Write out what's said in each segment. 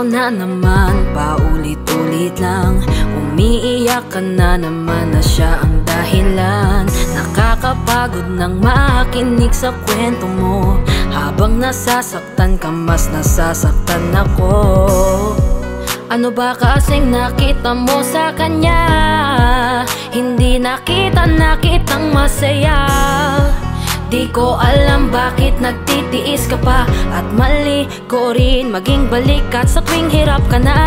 Ito na naman, paulit-ulit lang. Umiiyak ka na naman na siya ang dahilan. Nakakapagod nang makinig sa kwento mo. Habang nasasaktan ka, mas nasasaktan ako. Ano ba kasing nakita mo sa kanya? Hindi nakita nakitang masaya Di ko alam bakit nagtitiis ka pa. At mali ko rin maging balikat sa tuwing hirap ka na.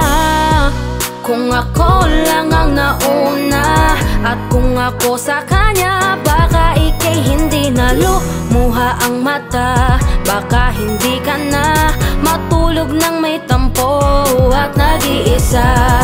Kung ako lang ang nauna At kung ako sa kanya Baka ikay hindi na lumuha ang mata. Baka hindi ka na matulog ng may tampo At nag-iisa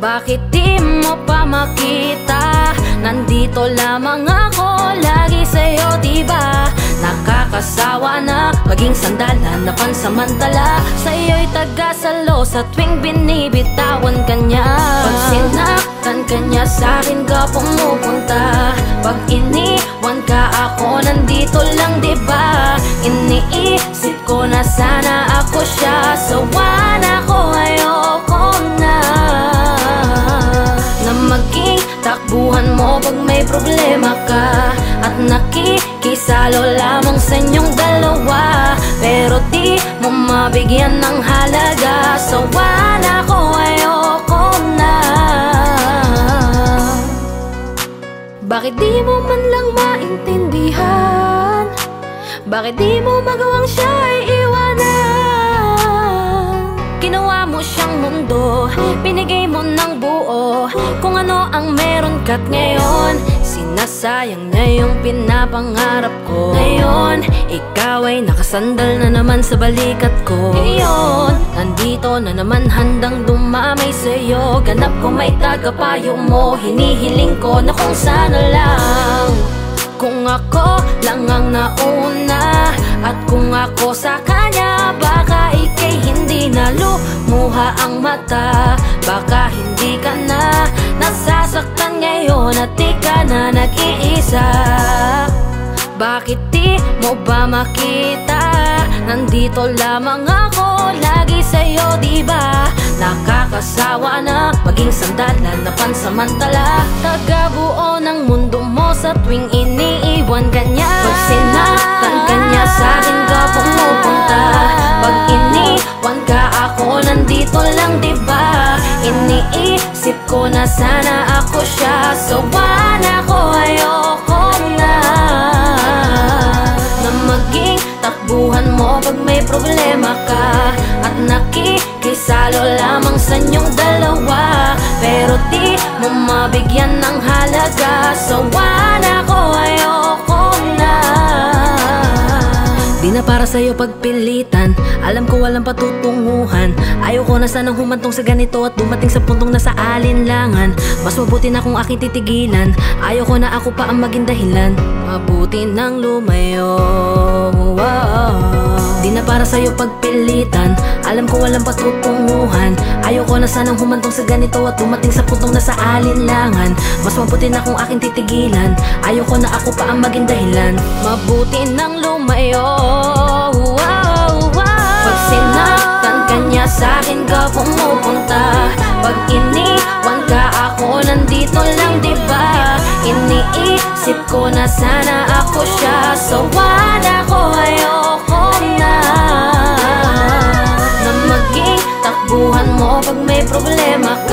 bakit di mo pa makita? Nandito lamang ako Lagi sa'yo diba? Nakakasawa na Maging sandalan na pansamantala Sa'yo'y taga-salo Sa tuwing binibitawan ka niya Pag sinaktan ka niya Sa'kin ka pumupunta Pag iniwan ka ako Nandito lang diba? Iniisip ko na sana ako siya Sawa na may problema ka At nakikisalo lamang sa inyong dalawa Pero di mo mabigyan ng halaga Sawa na ko, ayoko na Bakit di mo man lang maintindihan? Bakit di mo magawang siya ay iwanan? Ginawa mo siyang mundo Binigay mo ng buo Kung ano ang meron ka't ngayon Sinasayang na yung pinapangarap ko. Ngayon, ikaw ay nakasandal na naman sa balikat ko. Ngayon, nandito na naman handang dumamay sa'yo. Ganap ko may tagapayo mo. Hinihiling ko na kung sana lang. Kung ako lang ang nauna At kung ako sa kanya Baka ikay hindi na lumuha ang mata. Baka hindi ka na ngayon At di ka na nag-iisa Bakit di mo ba makita? Nandito lamang ako Lagi sa'yo diba? Nakakasawa na Maging sandalan na pansamantala Tagabuo ng mundo mo Sa tuwing iniiwan ka niya Pag sinaktan ka niya Sa'kin ka pumupunta Pag iniwan ka ako Nandito lang diba? Iniisip ko na sana ako siya. Sawa na ko ayoko na Na maging takbuhan mo Pag may problema ka. At nakikisalo lamang sa inyong dalawa. Pero di mo mabigyan ng halaga. Sawa na ko ayoko na. Di na para sa'yo pagpilitan Alam ko walang patutunguhan. Ayaw ko na sanang humantong sa ganito At dumating sa puntong nasa alinlangan. Mas mabuti na kung aking titigilan. Ayaw ko na ako pa ang maging dahilan. Mabuti nang lumayo. Di na para sa'yo pagpilitan. Alam ko walang patutunguhan. Ayaw ko na sanang humantong sa ganito At dumating sa puntong nasa alinlangan. Mas mabuti na kung aking titigilan. Ayaw ko na ako pa ang maging dahilan. Mabuti nang lumayo. Pag sinaktan ka niya sa'kin ka pumupunta. Pag iniwan ka ako nandito lang diba Iniisip ko na sana ako siya. Sawa na ko ayoko na. Na maging takbuhan mo pag may problema ka